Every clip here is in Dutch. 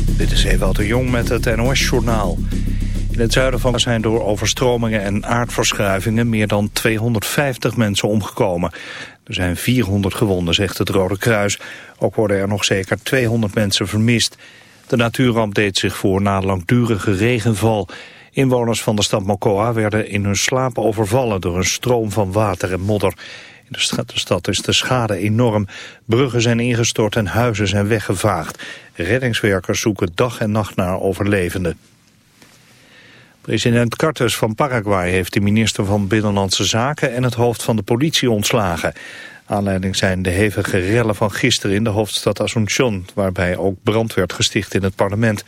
Dit is Ewout de Jong met het NOS-journaal. In het zuiden van zijn door overstromingen en aardverschuivingen meer dan 250 mensen omgekomen. Er zijn 400 gewonden, zegt het Rode Kruis. Ook worden er nog zeker 200 mensen vermist. De natuurramp deed zich voor na langdurige regenval. Inwoners van de stad Mokoa werden in hun slaap overvallen door een stroom van water en modder. In de stad is de schade enorm. Bruggen zijn ingestort en huizen zijn weggevaagd. Reddingswerkers zoeken dag en nacht naar overlevenden. President Cartes van Paraguay heeft de minister van Binnenlandse Zaken en het hoofd van de politie ontslagen. Aanleiding zijn de hevige rellen van gisteren in de hoofdstad Asunción, waarbij ook brand werd gesticht in het parlement.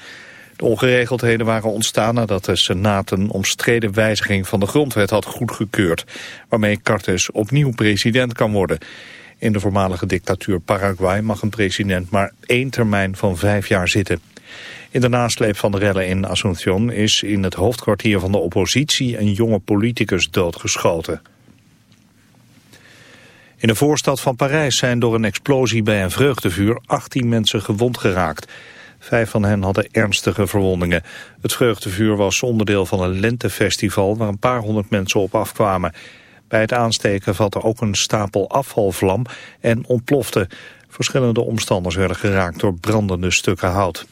De ongeregeldheden waren ontstaan nadat de Senaat een omstreden wijziging van de grondwet had goedgekeurd, waarmee Cartes opnieuw president kan worden. In de voormalige dictatuur Paraguay mag een president maar één termijn van vijf jaar zitten. In de nasleep van de rellen in Asunción is in het hoofdkwartier van de oppositie een jonge politicus doodgeschoten. In de voorstad van Parijs zijn door een explosie bij een vreugdevuur 18 mensen gewond geraakt. Vijf van hen hadden ernstige verwondingen. Het vreugdevuur was onderdeel van een lentefestival waar een paar honderd mensen op afkwamen. Bij het aansteken vatte ook een stapel afvalvlam en ontplofte. Verschillende omstanders werden geraakt door brandende stukken hout.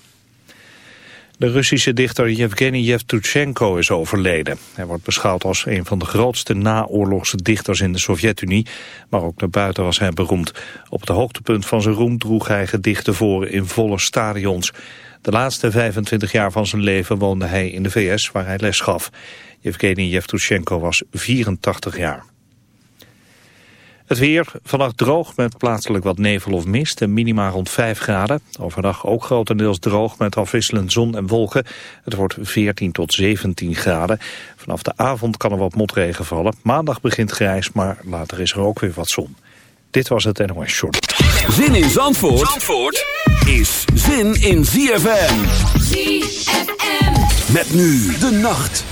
De Russische dichter Yevgeny Yevtushenko is overleden. Hij wordt beschouwd als een van de grootste naoorlogse dichters in de Sovjet-Unie, maar ook daarbuiten was hij beroemd. Op het hoogtepunt van zijn roem droeg hij gedichten voor in volle stadions. De laatste 25 jaar van zijn leven woonde hij in de VS, waar hij les gaf. Yevgeny Yevtushenko was 84 jaar. Het weer, vannacht droog met plaatselijk wat nevel of mist en minima rond 5 graden. Overdag ook grotendeels droog met afwisselend zon en wolken. Het wordt 14 tot 17 graden. Vanaf de avond kan er wat motregen vallen. Maandag begint grijs, maar later is er ook weer wat zon. Dit was het NOS Short. Zin in Zandvoort, Zandvoort is zin in ZFM. ZFM. Met nu de nacht.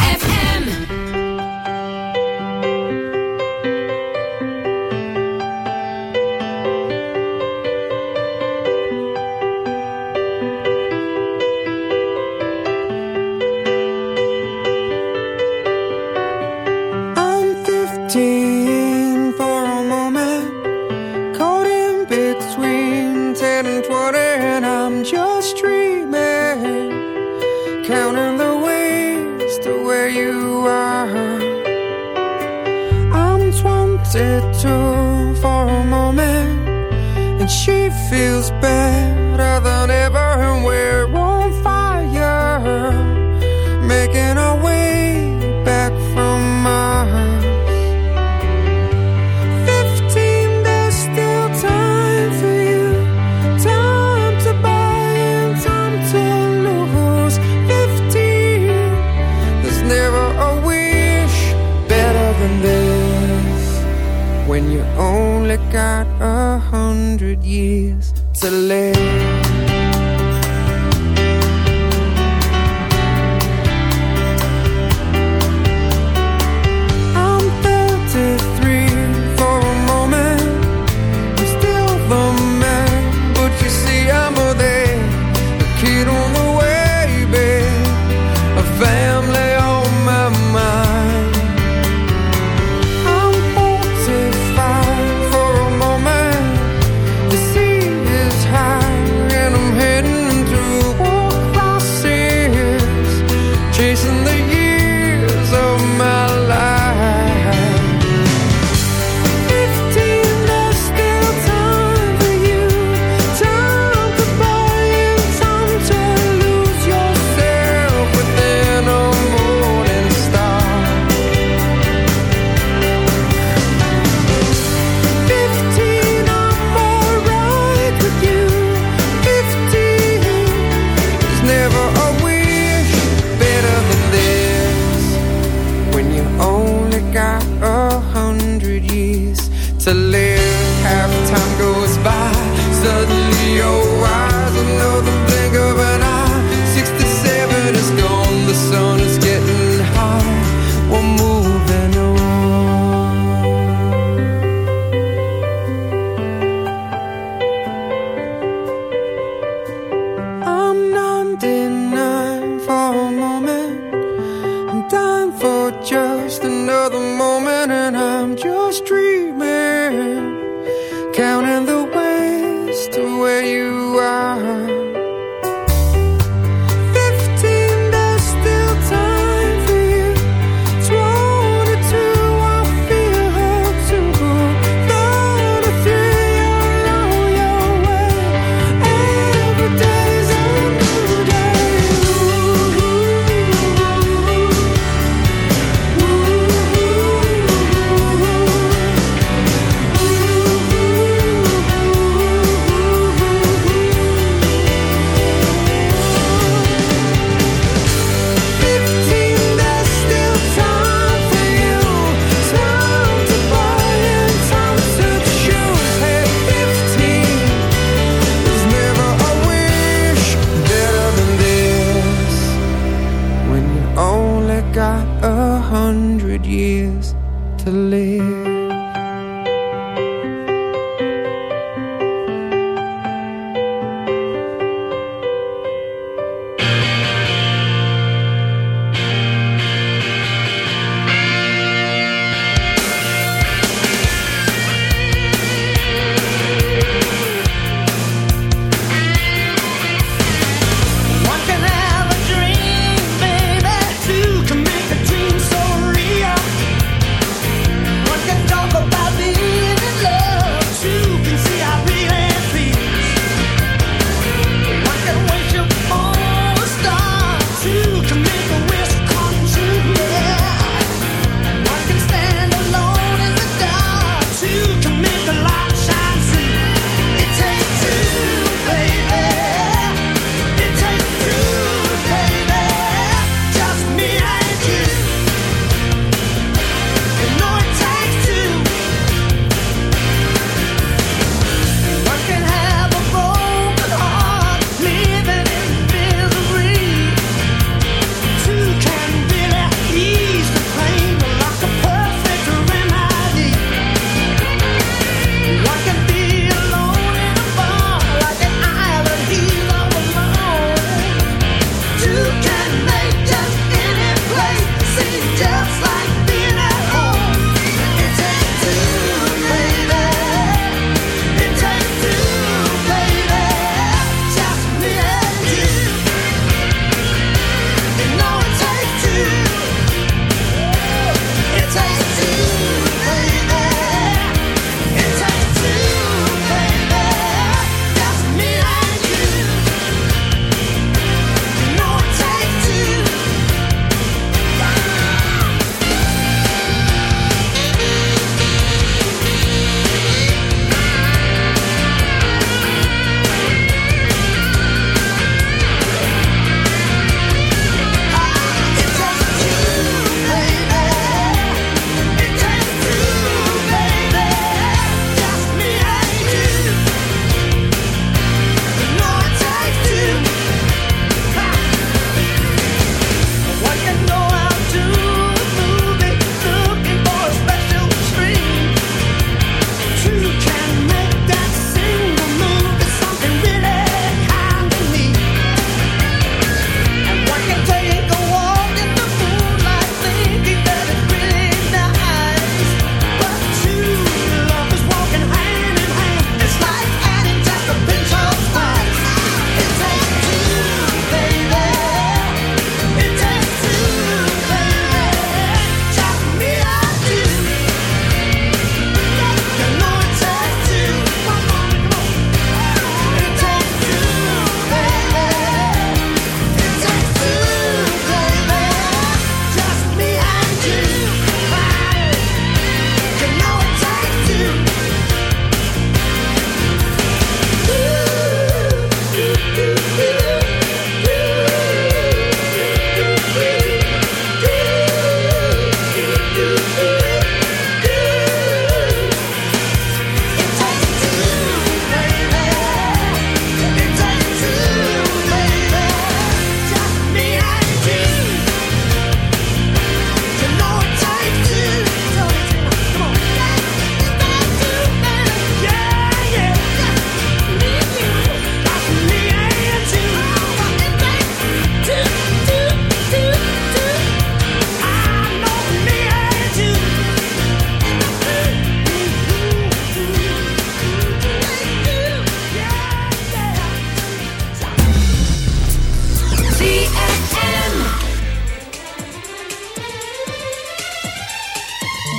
it too for a moment, and she feels bad.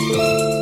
Música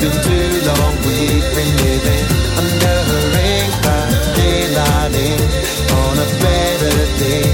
been too long we've been living under a rain rainbow daylighting on a better day.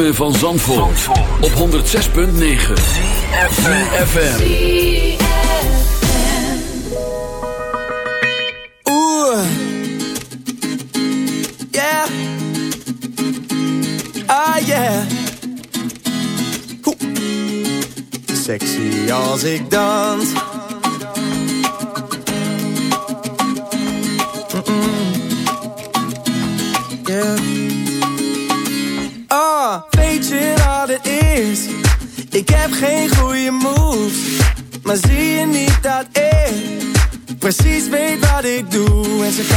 ritme van Zandvoort, op 106.9 FM. Oeh. Yeah. Ah, yeah. Hoe. Sexy als ik dans.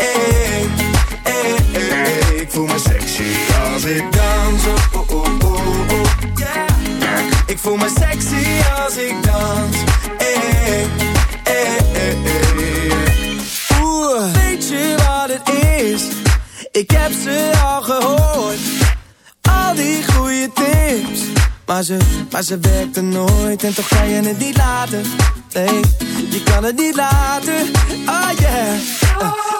Hey, hey, hey, hey. Ik voel me sexy als ik dans. Oh, oh, oh, oh, yeah. Ik voel me sexy als ik dans. Hey. Oeh, weet je wat het is? Ik heb ze al gehoord al die goede tips. Maar ze, maar ze werkte nooit en toch kan je het niet laten. Nee, je kan het niet laten. Oh yeah.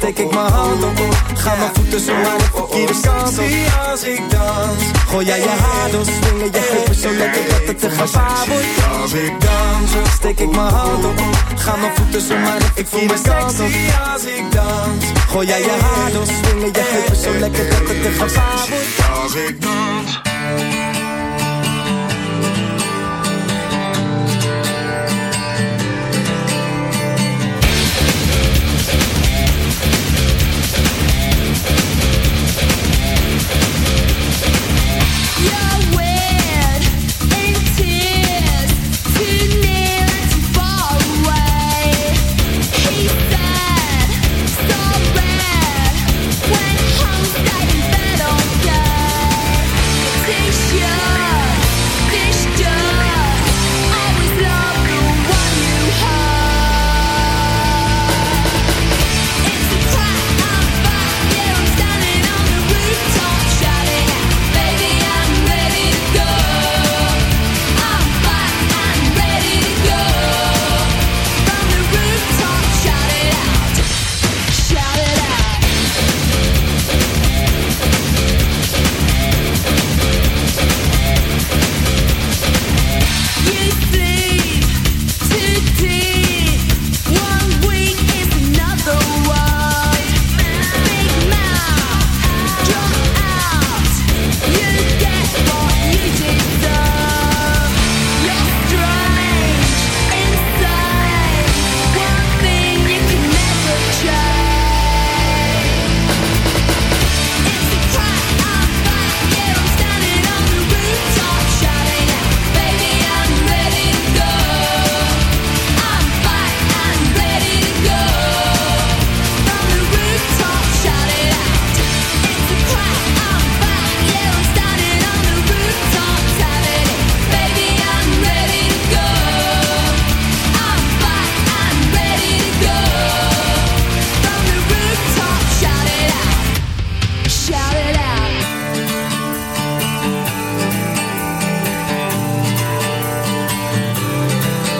Steek ik mijn hand op, ga mijn voeten zo maar de verkeerde kant op. Sexy als ik dans. Gooi jij je haar door, swingen je heupen zo lekker dat het te gevaar wordt. Als ik dans, steek ik mijn hand op, ga mijn voeten zo de verkeerde kant op. sexy als ik dans. Gooi jij je haar door, swingen je heupen zo lekker dat het te gevaar wordt. Als ik dans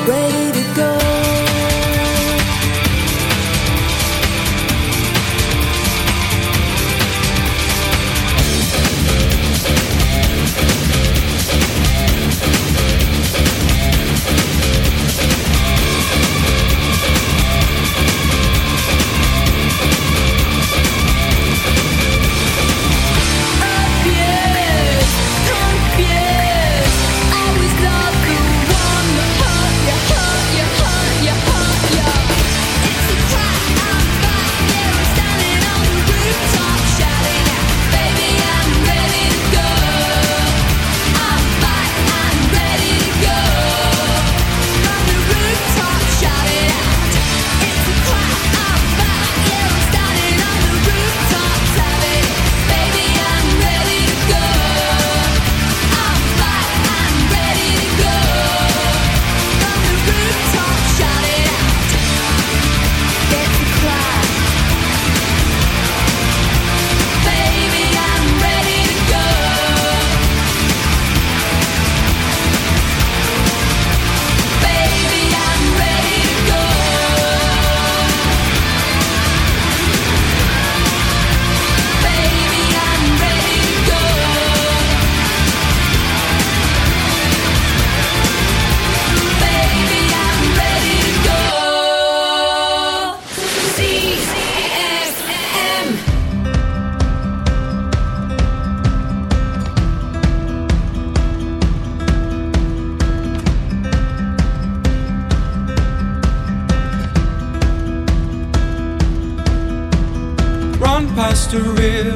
break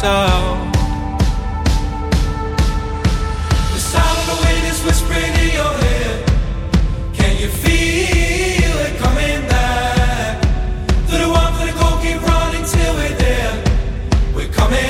soul. The sound of the wind is whispering in your ear. Can you feel it coming back? Through the one, through the cold, keep running till we're there. We're coming.